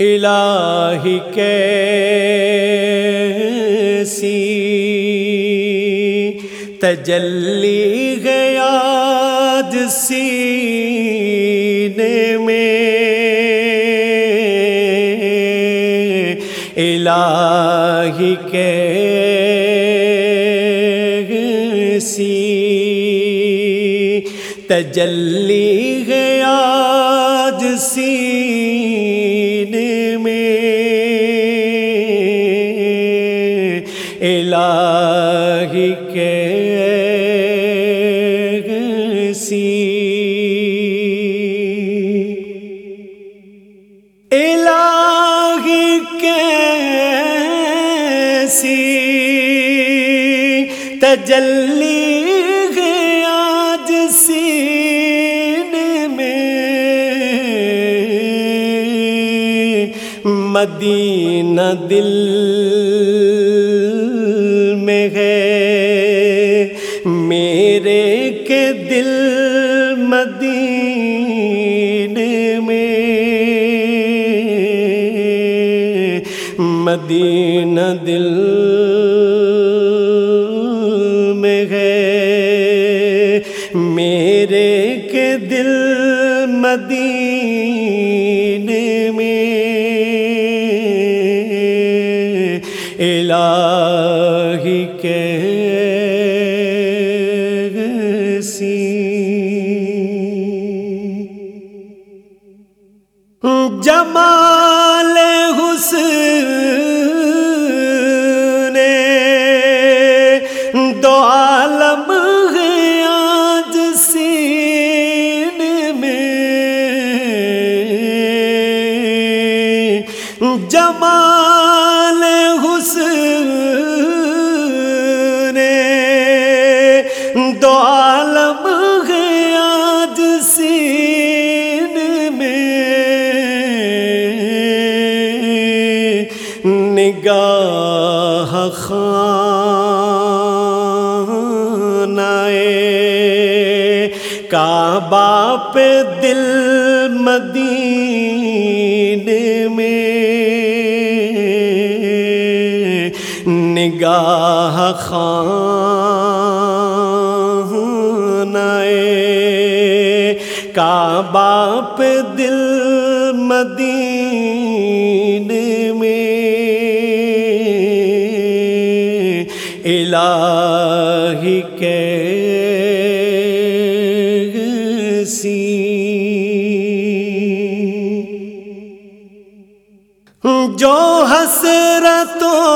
الہی کیسی تجلی گیا سینے میں الہی کیسی تجلی مدینہ دل میں ہے۔ میرے کے دل مدینے میں۔ مدینہ دل الہی کیسی جمال حسن دو عالم ہے آج سینے میں۔ جمال نگاہ خانائے۔ کعبہ پہ دل مدینے میں۔ نگاہ خانائے۔ کعبہ پہ دل مدینے الہی سی جو حسرتوں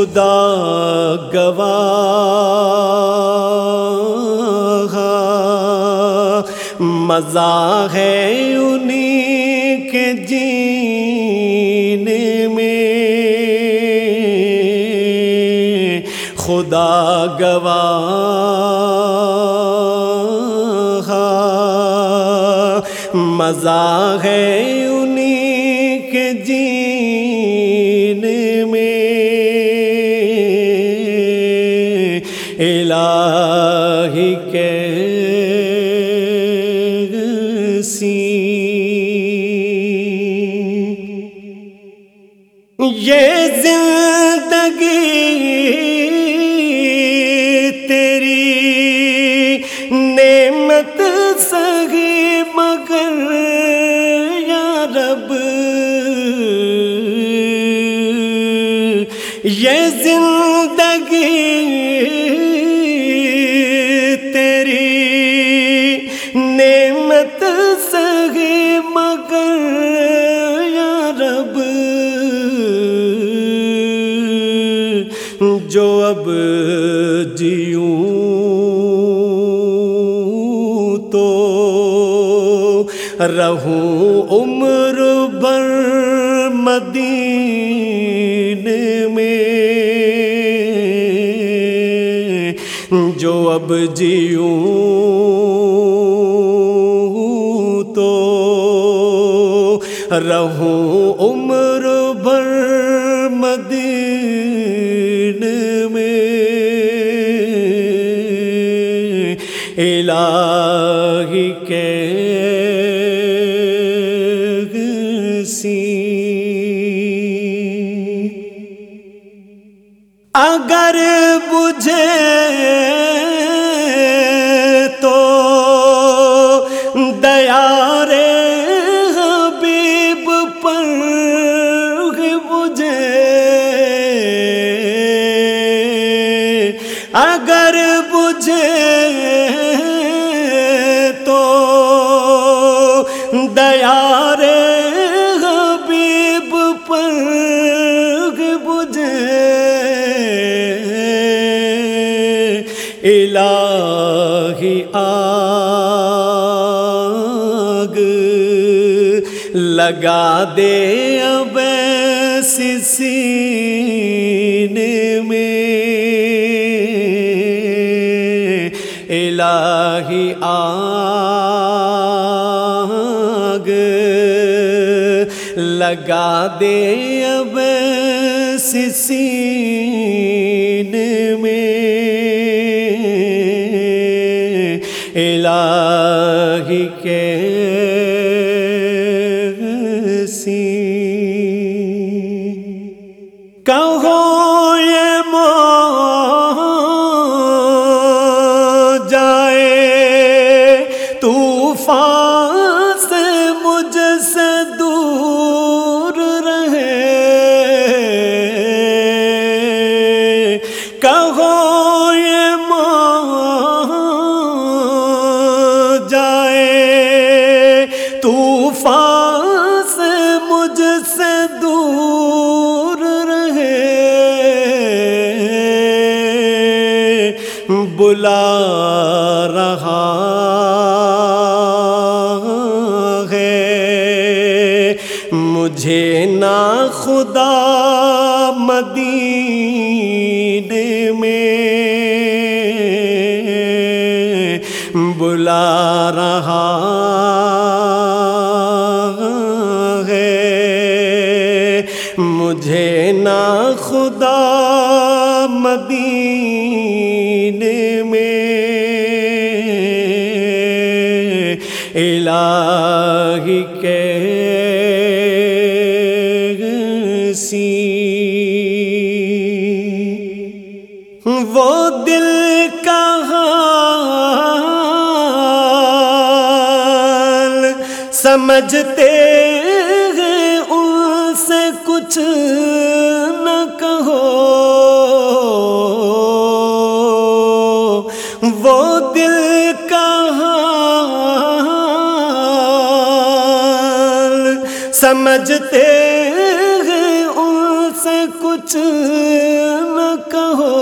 خدا گواہ مزہ ہے انہیں کے جینے میں خدا گواہ مزہ ہے الہی کیسی یہ زندگی تیری نعمت سگی مگر یا رب یہ زندگی اب جیوں تو رہوں عمر بر مدین میں جو اب جیوں تو رہوں الہی کے سی۔ اگر لگا دے اب سینے میں۔ الہی آگ لگا دے اب سینے میں۔ الہی کے دور رہے۔ بلا رہا الہی کے سی وہ دل کا حال سمجھتے ہیں ان سے کچھ سمجھتے ہیں ان سے کچھ نہ کہو۔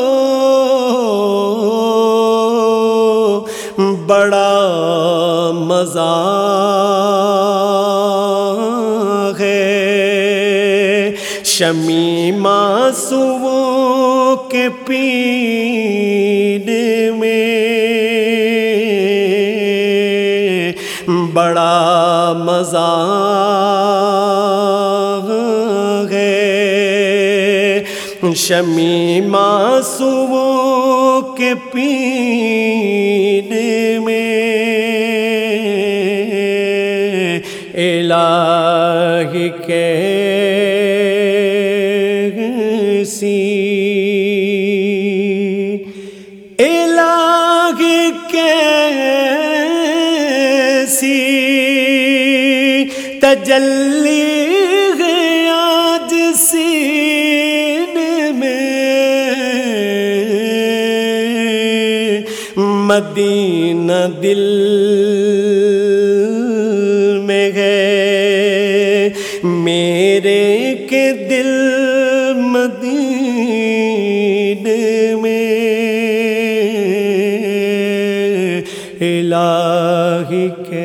بڑا مزہ ہے۔ شمی معصوموں کے پینے میں بڑا مزہ شمی معصوموں کے پینے میں الہی کے سی الہی کے سی تجلی ہے آج سینے مدینہ دل میں ہے۔ میرے کے دل مدینے میں الہی کے